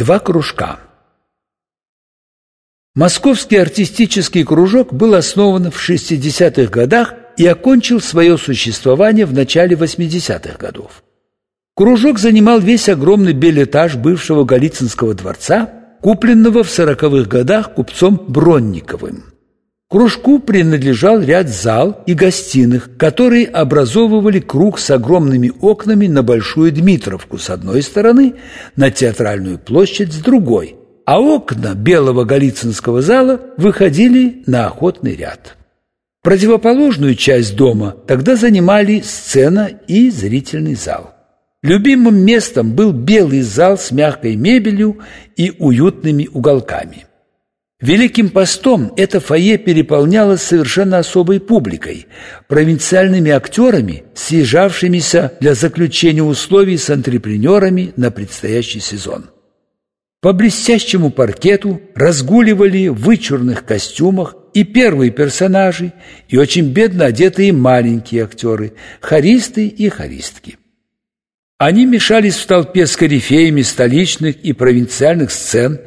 Два кружка. Московский артистический кружок был основан в 60-х годах и окончил свое существование в начале 80-х годов. Кружок занимал весь огромный белэтаж бывшего Голицынского дворца, купленного в 40-х годах купцом Бронниковым. Кружку принадлежал ряд зал и гостиных, которые образовывали круг с огромными окнами на Большую Дмитровку с одной стороны, на Театральную площадь с другой, а окна Белого Голицынского зала выходили на охотный ряд. Противоположную часть дома тогда занимали сцена и зрительный зал. Любимым местом был белый зал с мягкой мебелью и уютными уголками. Великим постом это фойе переполнялось совершенно особой публикой, провинциальными актерами, съезжавшимися для заключения условий с антрепренерами на предстоящий сезон. По блестящему паркету разгуливали в вычурных костюмах и первые персонажи, и очень бедно одетые маленькие актеры, хористы и хористки. Они мешались в толпе с корифеями столичных и провинциальных сцен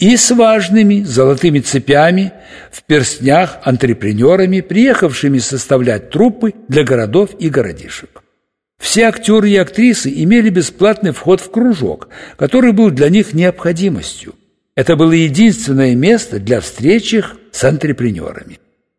и с важными золотыми цепями в перстнях антрепренерами, приехавшими составлять труппы для городов и городишек. Все актеры и актрисы имели бесплатный вход в кружок, который был для них необходимостью. Это было единственное место для встречи с антрепренерами.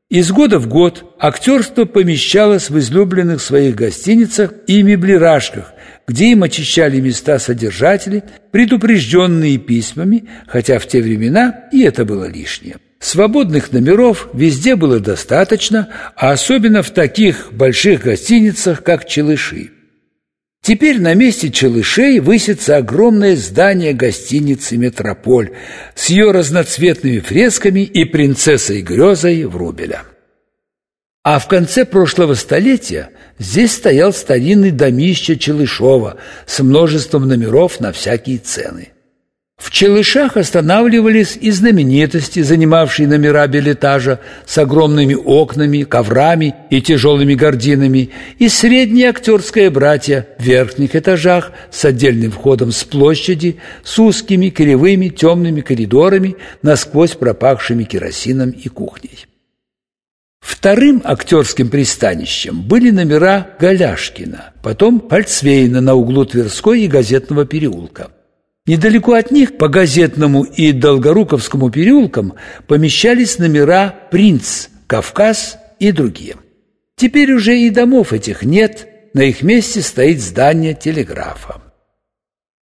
Из года в год актерство помещалось в излюбленных своих гостиницах и меблирашках, где им очищали места содержатели, предупрежденные письмами, хотя в те времена и это было лишнее. Свободных номеров везде было достаточно, а особенно в таких больших гостиницах, как «Челыши». Теперь на месте Челышей высится огромное здание гостиницы «Метрополь» с ее разноцветными фресками и принцессой Грезой Врубеля. А в конце прошлого столетия здесь стоял старинный домище Челышова с множеством номеров на всякие цены – в Челышах останавливались и знаменитости, занимавшие номера билетажа с огромными окнами, коврами и тяжелыми гардинами, и средние актерские братья в верхних этажах с отдельным входом с площади, с узкими, кривыми, темными коридорами, насквозь пропахшими керосином и кухней. Вторым актерским пристанищем были номера Голяшкина, потом Пальцвейна на углу Тверской и Газетного переулка – Недалеко от них, по Газетному и Долгоруковскому переулкам, помещались номера «Принц», «Кавказ» и другие. Теперь уже и домов этих нет, на их месте стоит здание телеграфа.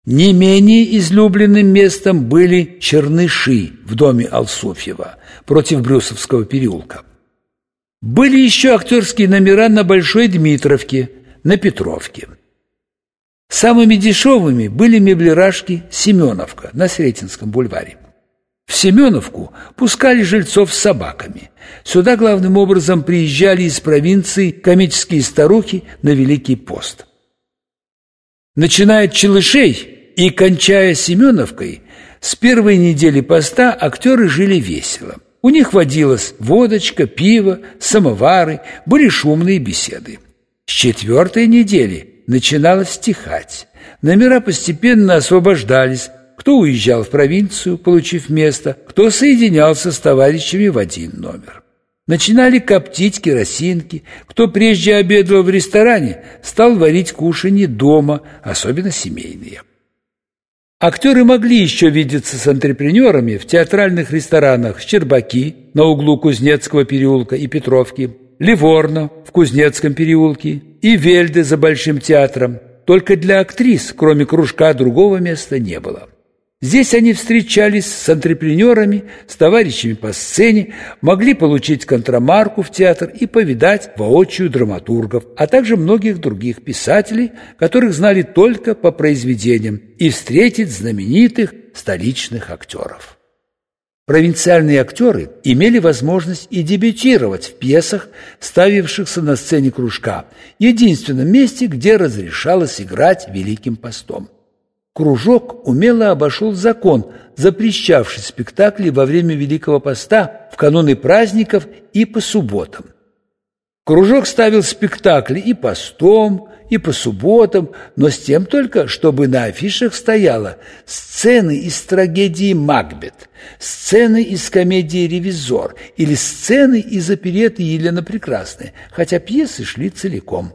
Не менее излюбленным местом были Черныши в доме Алсуфьева против Брюсовского переулка. Были еще актерские номера на Большой Дмитровке, на Петровке. Самыми дешевыми были меблирашки «Семеновка» на Сретенском бульваре. В Семеновку пускали жильцов с собаками. Сюда главным образом приезжали из провинции комические старухи на Великий пост. Начиная от Челышей и кончая Семеновкой, с первой недели поста актеры жили весело. У них водилась водочка, пиво, самовары, были шумные беседы. С четвертой недели начинало стихать. Номера постепенно освобождались, кто уезжал в провинцию, получив место, кто соединялся с товарищами в один номер. Начинали коптить керосинки, кто прежде обедал в ресторане, стал варить кушанье дома, особенно семейные. Актеры могли еще видеться с антрепренерами в театральных ресторанах «Щербаки» на углу Кузнецкого переулка и Петровки, Ливорно в Кузнецком переулке и Вельде за Большим театром. Только для актрис, кроме кружка, другого места не было. Здесь они встречались с антрепренерами, с товарищами по сцене, могли получить контрамарку в театр и повидать воочию драматургов, а также многих других писателей, которых знали только по произведениям, и встретить знаменитых столичных актеров. Провинциальные актеры имели возможность и дебютировать в пьесах, ставившихся на сцене кружка, единственном месте, где разрешалось играть Великим постом. Кружок умело обошел закон, запрещавший спектакли во время Великого поста, в кануны праздников и по субботам. Кружок ставил спектакли и постом, и по субботам, но с тем только, чтобы на афишах стояло сцены из трагедии «Макбет», сцены из комедии «Ревизор» или сцены из опереты «Елена Прекрасная», хотя пьесы шли целиком.